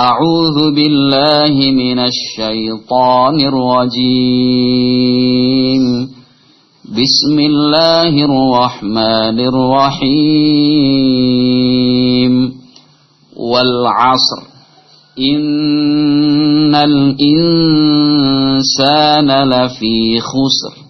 أعوذ بالله من الشيطان الرجيم. بسم الله الرحمن الرحيم. والعصر. إن الإنسان لفي خسر.